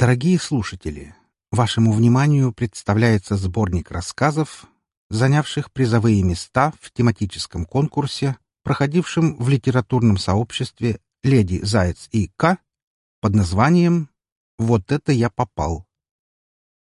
Дорогие слушатели, вашему вниманию представляется сборник рассказов, занявших призовые места в тематическом конкурсе, проходившем в литературном сообществе «Леди Заяц и К» под названием «Вот это я попал».